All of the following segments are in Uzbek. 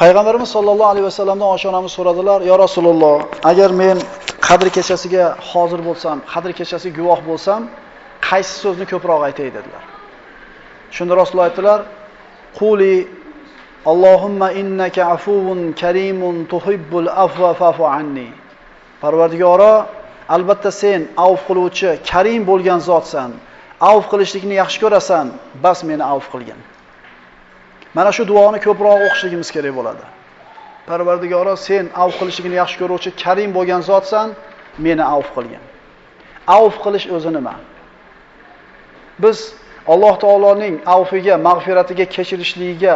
Payg'ambarimiz sollallohu alayhi vasallamdan oshonamiz so'radilar: "Ya Rasululloh, agar men Qadr kechasiga hozir bo'lsam, Qadr kechasiga guvoh bo'lsam, qaysi so'zni ko'proq aytay?" dedilar. Shunda Rasululloh aytdilar: "Quli Allohumma innaka afuvun karimun tuhibbul afwa fa'fu anni." Parvardigoro, albatta sen avf qiluvchi, karim bo'lgan zotsan. Avf qilishlikni yaxshi ko'rasan, bas meni avf qilgin. Mana shu duoni ko'proq o'qishligimiz kerak bo'ladi. Parvardigoro, sen avf qilishligini yaxshi ko'ruvchi, karim bo'lgan zotsan, meni avf qilgin. Avf qilish o'zi nima? Biz Alloh taoloning avfiga, mag'firatiga, kechirishligiga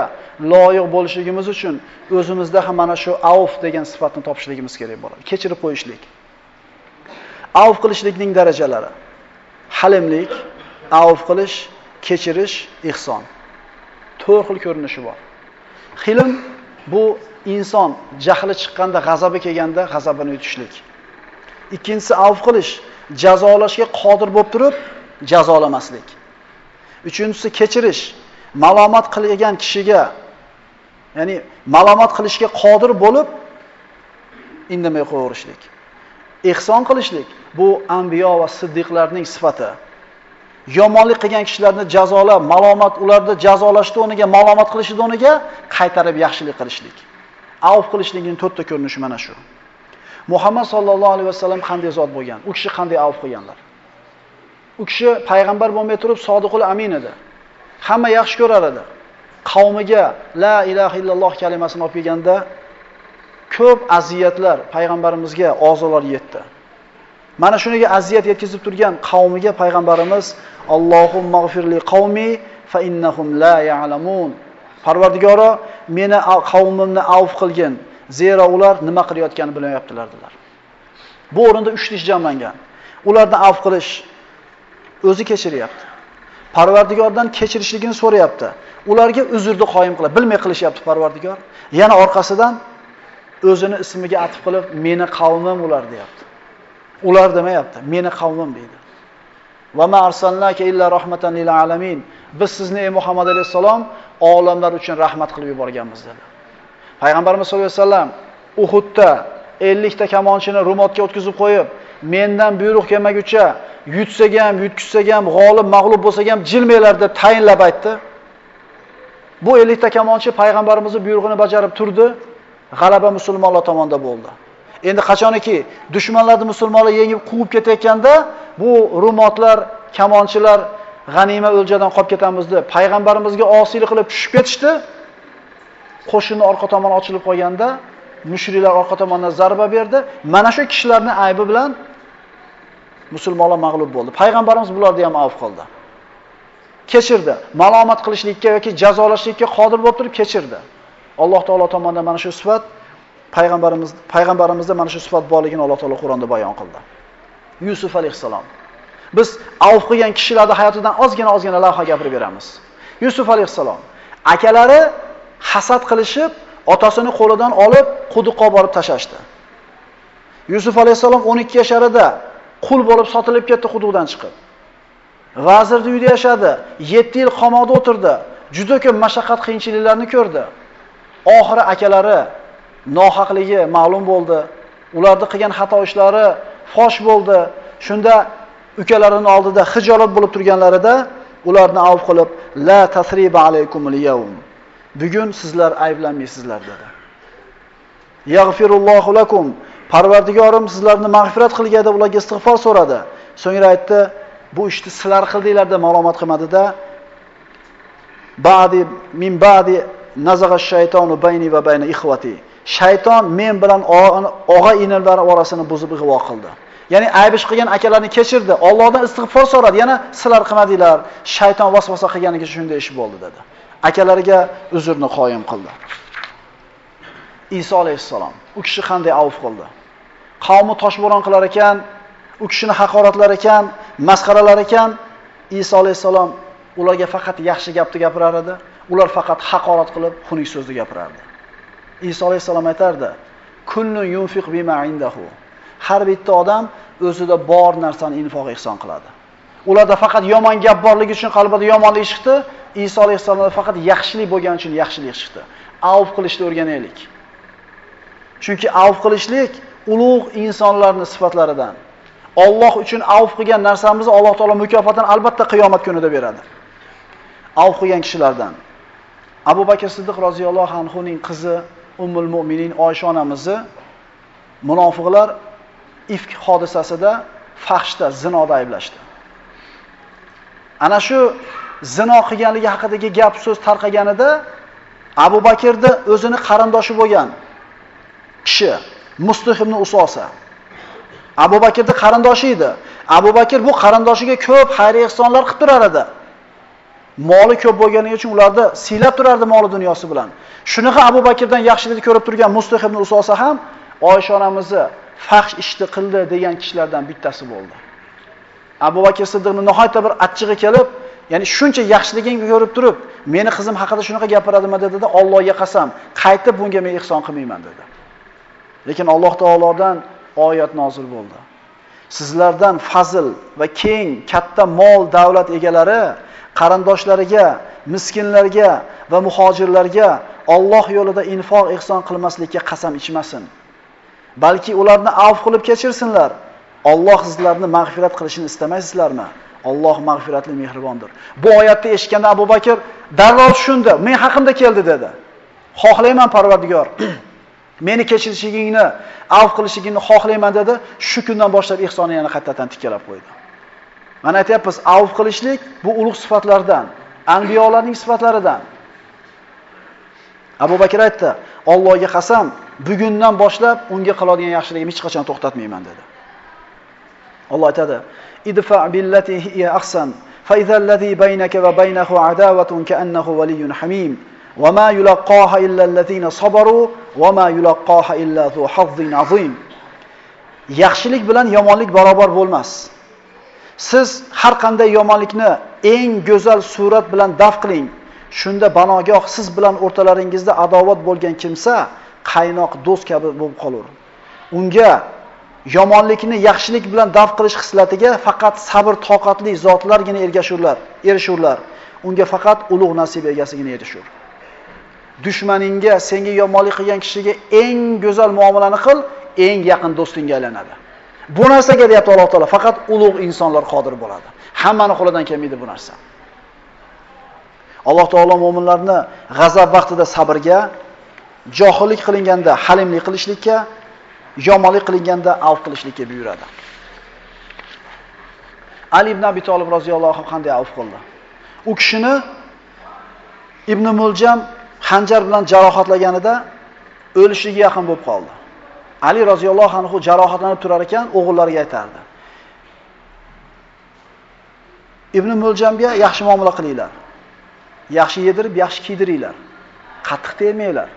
loyiq bo'lishligimiz uchun o'zimizda ham mana shu avf degan sifatni topishligimiz kerak bo'ladi. Kechirib qo'yishlik. Avf qilishlikning darajalari. Halimlik, avf qilish, kechirish, ihson. To'rt xil ko'rinishi bor. Hilm bu inson jahli chiqqanda, g'azabi kelganda g'azabini yutishlik. Ikkinchisi avf qilish, jazolashga qodir bo'lib turib jazolamaslik. Uchinchisi kechirish, malomat qilgan kishiga ya'ni malomat qilishga qodir bo'lib indamay qo'yaverishlik. Ihson qilishlik bu anbiyo va siddiqlarning sifati. Yomonlik qilgan kishilarni jazolab, malomat ularni jazolashni o'rniga malomat qilishni o'rniga qaytarib yaxshilik qilishlik. Avf qilishlikning to'rtta ko'rinishi mana shu. Muhammad sallallohu alayhi vasallam qanday zot bo'lgan? U kishi qanday avf qilganlar? U kishi payg'ambar bo'lmay turib sodiqul amin edi. Hamma yaxshi ko'rar edi. Qavmiga la ilaha illalloh kalimasini olib kelganda ko'p aziyatlar payg'ambarimizga ozorlar yetdi. Mana shuniga aziyat yetkazib turgan qavmiga payg'ambarimiz Allohumma mag'firli qavmi fa innahum la ya'lamun. Parvardigoro, meni qavmimni avf qilgin, zero ular nima qilayotganini bilmayaptilar dedilar. Bu o'rinda 3 ish jamlangan. Ularni avf qilish o'zi kechiryapti. Parvardigordan kechirishligini so'rayapti. Ularga uzrni qoyim qilib, bilmay qilishyapti Parvardigor. Yana orqasidan o'zini ismiga atib qilib, meni qavmim ular deyapti. Ular demayapti, meni qavmim deydi. Va ma arsalnaka illa rahmatan lil alamin. Biz sizni ey Muhammad alayhisalom olamlar uchun rahmat qilib yuborganmiz dedi. Payg'ambarimiz sollallohu alayhi vasallam Uhudda 50 ta kamonchini rumotga o'tkazib qo'yib, mendan buyruq kelmaguncha yutsak ham, yutkizsak ham, g'olib, mag'lub bo'lsak ham jilmanglar deb tayinlab aytdi. Bu 50 ta kamonchi payg'ambarimizning buyrug'ini bajarib turdi. G'alaba musulmonlar tomonida bo'ldi. Endi qachoniki dushmanlarni musulmonlar yengib quvib ketayotganda, bu rumotlar, kamonchilar g'anima o'ljadan qolib ketamiz deb payg'ambarimizga osiylik qilib tushib ketishdi. Qo'shinni orqa tomoni ochilib qolganda, mushriklar orqa tomondan zarba berdi. Mana shu kishilarning aybi bilan musulmonlar mag'lub bo'ldi. Payg'ambarimiz bularni ham avf qildi. Kechirdi. Malomat qilishlikka yoki jazolashlikka qodir bo'lib turib kechirdi. Alloh taolo tomonidan mana shu sifat payg'ambarimiz payg'ambarimizda mana shu sifat borligini Alloh taolo Qur'onda bayon qildi. Yusuf alayhissalom. Biz avf qilgan kishilarning hayotidan ozgina ozgina lavha gapirib beramiz. Yusuf alayhissalom akalari hasad qilishib, otasini qo'lidan olib quduqqa borib tashlashdi. Yusuf alayhissalom 12 yasharida qul bo'lib sotilib ketdi quduqdan chiqib. Vazirning uyida yashadi, 7 yil qamoqda o'tirdi. Juda ko'p mashaqqat qiyinchiliklarni ko'rdi. Oxiri akalari nohaqligi ma'lum bo'ldi. Ularni qilgan xato ishlari fosh bo'ldi. Shunda ukalarining oldida hijolat bo'lib turganlarida ularni avf qilib, la tasriba alaykumul yawm. Bugun sizlar ayblanmaysizlar dedi. Yaghfirullohu lakum. Parvardigorim sizlarni mag'firat qilgan deb ularga istig'for so'radi. So'ngra aytdi, bu ishni sizlar qildinglar deb ma'lumot qilmadida, ba'di min ba'di nazagha shaytonu bayni va bayna ikhwati. Shayton men bilan og'a inilar orasini buzib ig'vo qildi. Ya'ni ayb ish qilgan akalarni kechirdi. Allohdan istig'for so'radi. Yana sizlar qilmadinglar. Shayton vasvasa qilganiga shunday ish bo'ldi dedi. Akalariga uzrni qoyim qildi. Iso alayhissalom u kishi qanday avf qildi? Qavmi toshbo'ron qilar ekan, u kishini haqoratlar ekan, masxaralar ekan, Iso alayhissalom ularga faqat yaxshi gapni gapirar edi. Ular faqat haqorat qilib, xunuk so'zni gapirardi. Iso alayhisalom aytardi: "Kullun yunfiq bima indahu." Har bitta odam o'zida bor narsani infoq ihson qiladi. Ularda faqat yomon gap borligi uchun qalbida yomonlik chiqdi. Iso alayhissalomda faqat yaxshilik bo'lgani uchun yaxshilik chiqdi. Avf qilishni o'rganaylik. Chunki avf qilishlik ulug' insonlarning sifatlaridan. Alloh uchun avf qilgan narsamizni Alloh taolo mukofotini albatta qiyomat kunida beradi. Avf qilgan kishilardan. Abu Bakr Siddiq roziyallohu anhu ning qizi Ummul Mu'minin Oysha onamizni munofiqlar ifk hodisasida fahshda, zinoda ayblashdi. Ana shu zino qilganligi haqidagi gap so'z tarqaganida Abu Bakrni o'zini qarindoshi bo'lgan kishi Mustih ibn Usosa Abu Bakrni qarindoshi edi. Abu Bakr bu qarindoshiga ko'p xayr ehsonlar qilib turar edi. Moli ko'p bo'lgani uchun ularni siylab turardi moli dunyosi bilan. Shunaqa Abu Bakrdan yaxshilikni ko'rib turgan Mustih ibn Usosa ham Oysha onamizni faxsh ishni qildi degan kishilardan bittasi bo'ldi. Abu Bakr Siddiqning nihoyatda bir achchig'i kelib, ya'ni shuncha yaxshiligingni ko'rib turib, meni qizim haqida shunaqa gapiradimi dedi-da, Allohga qasam, qaytib bunga men ihson qilmayman dedi. Lekin Alloh taolodan oyat nozil bo'ldi. Sizlardan fazl va keng, katta mol, davlat egalari qarindoshlariga, miskinlarga va muhojirlarga Alloh yo'lida infoq ihson qilmaslikka qasam ichmasin. Balki ularni afv qilib kechirsinlar. Alloh sizlarni mag'firat qilishini istamaysizlarmi? Alloh mag'firatli mehribondir. Bu oyatni eshitganda Abu Bakr darrov tushundi. Men haqimda keldi dedi. Xohlayman Parvardigor. Meni kechirishligingni, afv qilishligingni xohlayman dedi. Shu kundan boshlab ihsonni yana qaytadan tikkalab qo'ydi. Mana aytyapmiz, avf qilishlik bu ulug' sifatlardan, anbiyolarning sifatlaridan. Abu Bakr aytdi, Allohga qasam, bugundan boshlab unga qiladigan yaxshiligimni hech qachon to'xtatmayman dedi. Alloh aytadi: "Idfa billati hiya ahsan, fa idza allazi baynaka va baynahu adawatun ka'annahu waliyyun hamim." va ma yulaqqaha illa allazina sabaru va ma yulaqqaha illa zu hazzin azim. Yaxshilik bilan yomonlik barobar bo'lmas. Siz har qanday yomonlikni eng go'zal surat bilan daf qiling. Shunda banogoh siz bilan o'rtalaringizda adovat bo'lgan kimsa qaynoq do'st kabi bo'lib qolur. Unga yomonlikni yaxshilik bilan daf qilish xislatiga faqat sabr toqatli zotlargina ergashurlar, erishurlar. Unga faqat ulug' nasib egasigina erishur. Dushmaningga, senga yomonlik qilgan kishiga eng go'zal muomalani qil, eng yaqin do'stingga aylanadi. Bu narsaga deyapti Alloh taolo, faqat ulug' insonlar qodir bo'ladi. Hammani qo'lidan kelmaydi bu narsa. Alloh taolo mu'minlarni g'azab vaqtida sabrga, johillik qilinganda halimlik qilishlikka, yomonlik qilinganda avf qilishlikka buyuradi. Ali ibn Abi Talib roziyallohu anhu qanday avf qildi? U kishini Ibn Muljam xanjar bilan jarohatlaganida o'lishiga yaqin bo'lib qoldi. Ali roziyallohu anhu jarohatlanib turar ekan, o'g'illariga aytardi. Ibn Muljamga yaxshi muomala qilinglar. Yaxshi yedirib, yaxshi kiydiringlar. Qattiq tegmanglar.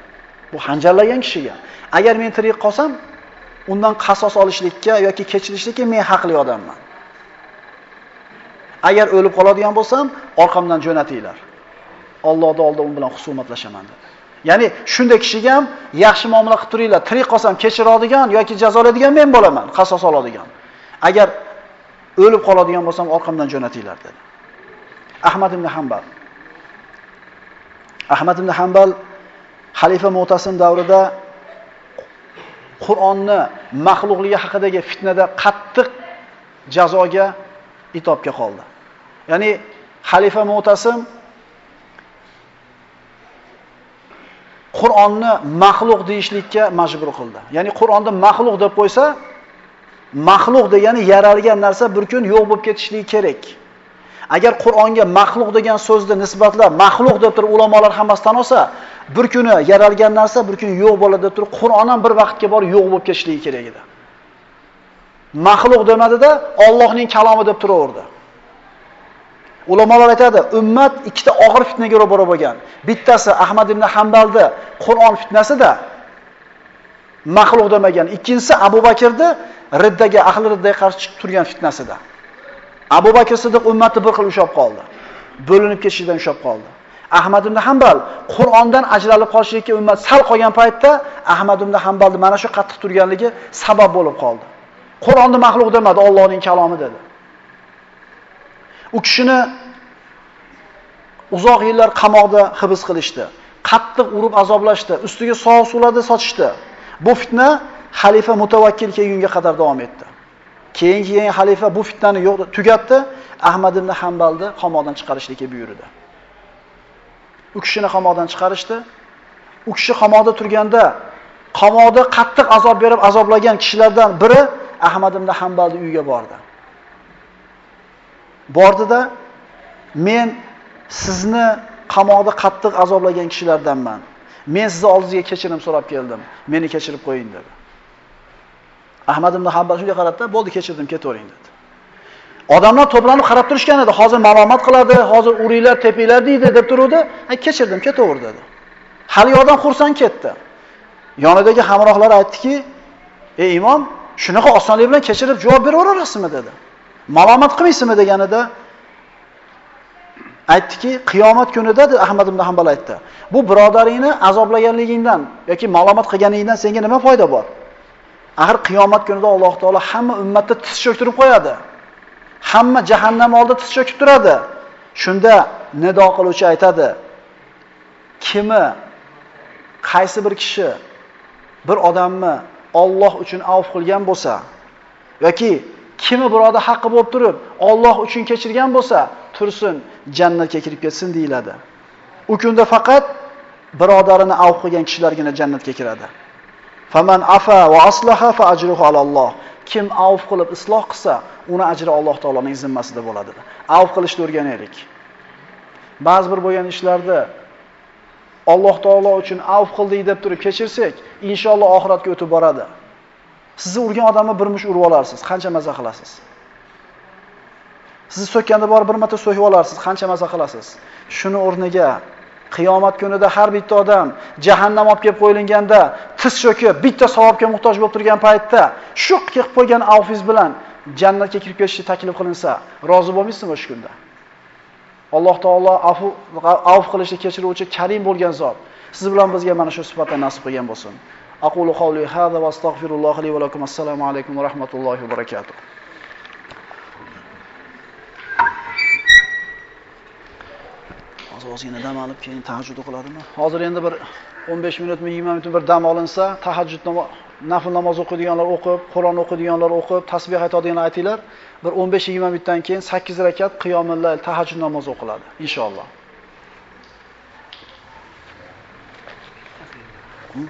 Bu xanjarlagan kishiga. Agar men tirik qolsam, undan qasos olishlikka yoki kechirishlikka men haqli odamman. Agar o'lib qoladigan bo'lsam, orqamdan jo'natinglar. Allohning oldida u bilan husumatlashaman dedi. Ya'ni shunday kishiga ham yaxshi muomala qilib turinglar. Tirik qolsam kechiradigan yoki jazolaydigan men bo'laman, qasos oladigan. Agar o'lib qoladigan bo'lsam orqamdan jo'natinglar dedi. Ahmad ibn Hanbal Ahmad ibn Hanbal xalifa Mu'tasim davrida Qur'onni maxluqligi haqidagi fitnada qattiq jazoga itobga qoldi. Ya'ni xalifa Mu'tasim Qur'onni maxluq deyishlikka majbur qildi. Ya'ni Qur'onni maxluq deb qo'ysa, maxluq degani yaralgan narsa bir kun yo'q bo'lib ketishligi kerak. Agar Qur'onga maxluq degan so'zni nisbatlab maxluq deb turib ulamolar hammasi tan olsa, bir kuni yaralgan narsa bir kun yo'q bo'ladi deb turib Qur'on ham bir vaqtga borib yo'q bo'lib ketishligi kerak edi. Maxluq demadida Allohning kalomi deb turaverdi. Ulamolar aytadi, ummat ikkita og'ir fitnaga ro'baro bo'lgan. Bittasi Ahmad ibn Hanbalda Qur'on fitnasida maxluq demagan, ikkinchisi Abu Bakrni riddaga, ahli riddaga qarshi chiqib turgan fitnasida. Abu Bakr Siddiq ummatni bir xil ushab qoldi. Bo'linib ketishidan ushab qoldi. Ahmad ibn Hanbal Qur'ondan ajralib qolishlikka ummat sal qolgan paytda Ahmad ibn Hanbalni mana shu qattiq turganligi sabab bo'lib qoldi. Qur'onni maxluq demadi, Allohning kalomi dedi. U kishini uzoq yillar qamoqda hibs qilishdi. Qattiq urib azoblashdi, ustiga sovuq suvlarda sochishdi. Bu fitna xalifa mutavakkil kelgunga qadar davom etdi. Keyin keyin xalifa bu fitnani yo'q tugatdi, Ahmad ibn Hanbalni qamoqdan chiqarishlikka buyurdi. U kishini qamoqdan chiqarishdi. U kishi qamoqda turganda qamoqda qattiq azob berib azoblagan kishilardan biri Ahmad ibn Hanbalni uyiga bordi. Bordida men sizni qamoqda qattiq azoblagan kishilardanman. Men sizni oldingizga kechirim so'rab keldim. Meni kechirib qo'ying dedi. Ahmad ibn hambal shunga qaratdi, bo'ldi kechirdim, ketavering dedi. Odamlar to'planib qarab turishgan edi. Hozir malomat qiladi, hozir uringlar, tepinglar deydi deb turuvdi. Ha kechirdim, ketaver dedi. Hali odam xursand ketdi. Yonidagi hamrohlari aytdiki, "Ey imom, shunaqa osonlik bilan kechirib javob beraverasizmi?" dedi. Malomat qilmaysizmi deganida aytdiki, qiyomat kunida deb Ahmad ibn Hanbal aytdi. Bu birodaringni azoblaganligingdan yoki malomat qilganingdan senga nima foyda bor? Axir qiyomat kunida Alloh taolo hamma ummatni tiz cho'ktirib qo'yadi. Hamma jahannam oldida tiz cho'kib turadi. Shunda nido qiluvchi aytadi: Kimi qaysi bir kishi bir odamni Alloh uchun avf qilgan bo'lsa yoki kimi biroda haqqi bo'lib turib Alloh uchun kechirgan bo'lsa, tursin, jannatga kirib ketsin deyiladi. U kunda faqat birodarini avf qilgan kishilargina jannatga kiradi. Faman afa va aslaha fa ajruhu alalloh. Kim avf qilib isloh qilsa, uni ajri Alloh taoloning zimmasida bo'ladi. Avf qilishni o'rganaylik. Ba'zi bir bo'lgan ishlarda Alloh taolo uchun avf qildik deb turib kechirsak, inshaalloh oxiratga o'tib boradi. Sizni urgan odamni bir mush urib olarsiz, qancha mazza qilasiz. Sizni so'kkanda bor bir marta so'kib olarsiz, qancha mazza qilasiz. Shuni o'rniga qiyomat kunida har bitta odam jahannam olib kelib qo'yilganda tiz cho'kib, bitta savobga muhtoj bo'lib turgan paytda shu qilib qo'ygan avfiz bilan jannatga kirib ketishni taklif qilinsa, rozi bo'lmaysizmi o'sha kunda? Alloh taolo afu avf qilishni kechiruvchi Karim bo'lgan zot. Siz bilan bizga mana shu sifatni nasib qilgan bo'lsin. Aqulu qawli hadha va astagfirulloh li va lakum. Assalomu alaykum va rahmatullohi va barakatuh. ozgina dam olib keyin tahajjud o'qiladimi? Hozir endi bir 15 minutmi, 20 minut bir dam olinsa, tahajjud nafl namoz o'qiydiganlar o'qib, Qur'on o'qiydiganlar o'qib, tasbih aytadiganlar aytinglar. Bir 15-20 minutdan keyin 8 rakat qiyomillayl tahajjud namozi o'qiladi inshaalloh. Hmm?